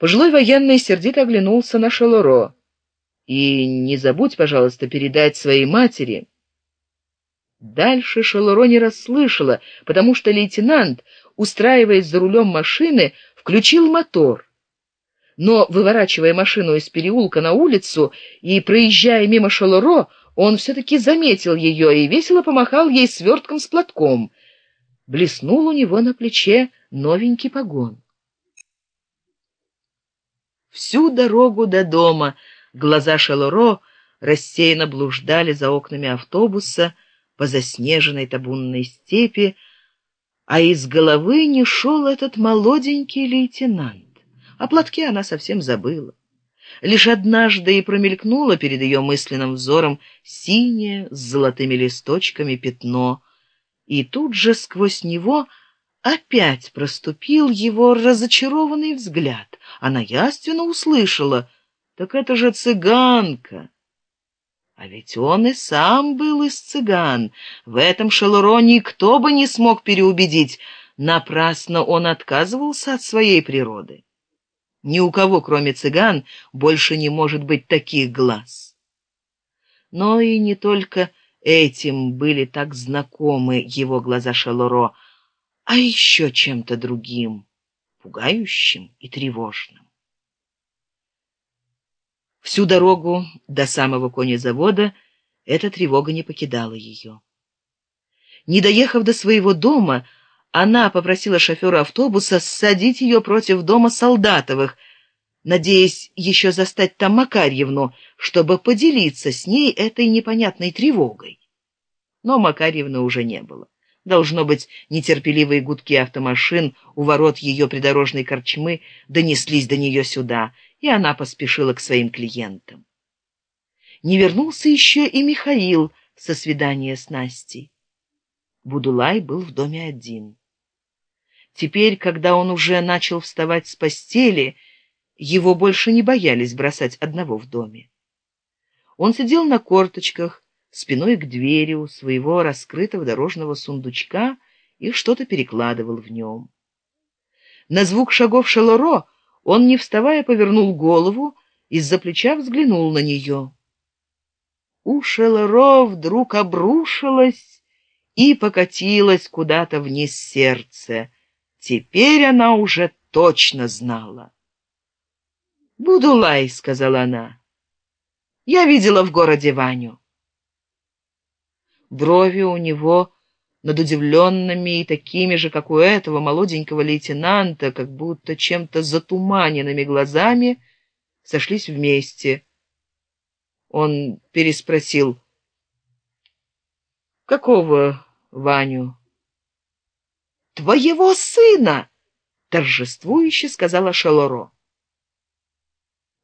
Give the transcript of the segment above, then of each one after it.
Пожилой военный сердито оглянулся на Шелуро. «И не забудь, пожалуйста, передать своей матери». Дальше Шелуро не расслышала, потому что лейтенант, устраиваясь за рулем машины, включил мотор. Но, выворачивая машину из переулка на улицу и проезжая мимо Шелуро, он все-таки заметил ее и весело помахал ей свертком с платком. Блеснул у него на плече новенький погон. Всю дорогу до дома глаза Шелуро рассеянно блуждали за окнами автобуса по заснеженной табунной степи, а из головы не шел этот молоденький лейтенант. О платке она совсем забыла. Лишь однажды и промелькнуло перед ее мысленным взором синее с золотыми листочками пятно, и тут же сквозь него опять проступил его разочарованный взгляд. Она яственно услышала, так это же цыганка. А ведь он и сам был из цыган. В этом Шелуро никто бы не смог переубедить. Напрасно он отказывался от своей природы. Ни у кого, кроме цыган, больше не может быть таких глаз. Но и не только этим были так знакомы его глаза Шелуро, а еще чем-то другим, пугающим и тревожным. Всю дорогу до самого конезавода эта тревога не покидала ее. Не доехав до своего дома, она попросила шофера автобуса ссадить ее против дома Солдатовых, надеясь еще застать там Макарьевну, чтобы поделиться с ней этой непонятной тревогой. Но Макарьевны уже не было. Должно быть, нетерпеливые гудки автомашин у ворот ее придорожной корчмы донеслись до нее сюда, и она поспешила к своим клиентам. Не вернулся еще и Михаил со свидания с Настей. Будулай был в доме один. Теперь, когда он уже начал вставать с постели, его больше не боялись бросать одного в доме. Он сидел на корточках, спиной к двери у своего раскрытого дорожного сундучка и что-то перекладывал в нем. На звук шагов Шелоро он, не вставая, повернул голову, из-за плеча взглянул на нее. У Шелоро вдруг обрушилось и покатилось куда-то вниз сердце. Теперь она уже точно знала. «Будулай», — сказала она, — «я видела в городе Ваню». Брови у него над удивленными и такими же, как у этого молоденького лейтенанта, как будто чем-то затуманенными глазами, сошлись вместе. Он переспросил, «Какого Ваню?» твоего сына торжествующе сказала шалоро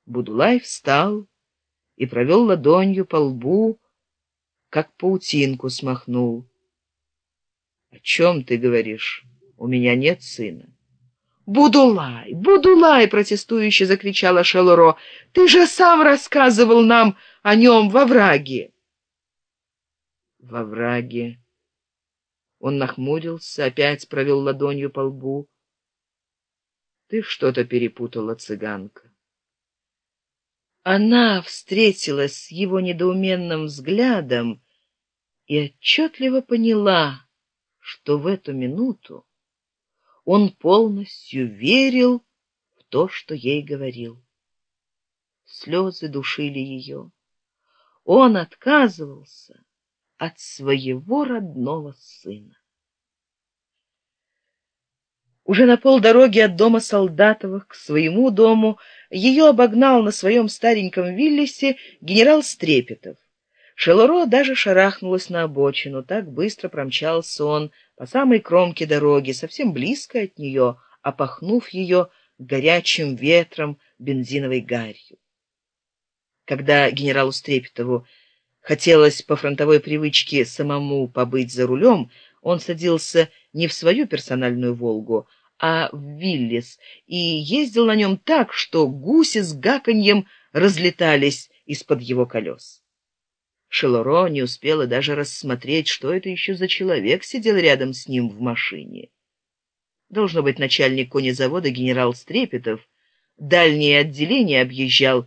будулай встал и провел ладонью по лбу как паутинку смахнул. О чем ты говоришь? У меня нет сына будулай! Будулай протестующе закричала шалоро ты же сам рассказывал нам о нем во враге во враге он нахмурился, опять провел ладонью по лбу. Ты что-то перепутала, цыганка. Она встретилась с его недоуменным взглядом и отчетливо поняла, что в эту минуту он полностью верил в то, что ей говорил. Слезы душили ее. Он отказывался от своего родного сына. Уже на полдороги от дома Солдатовых к своему дому ее обогнал на своем стареньком Виллисе генерал Стрепетов. Шелуро даже шарахнулась на обочину, так быстро промчался он по самой кромке дороги, совсем близко от нее, опахнув ее горячим ветром бензиновой гарью. Когда генералу Стрепетову Хотелось по фронтовой привычке самому побыть за рулем, он садился не в свою персональную «Волгу», а в Виллис, и ездил на нем так, что гуси с гаканьем разлетались из-под его колес. Шелоро не успела даже рассмотреть, что это еще за человек сидел рядом с ним в машине. Должно быть начальник конезавода генерал Стрепетов, дальние отделения объезжал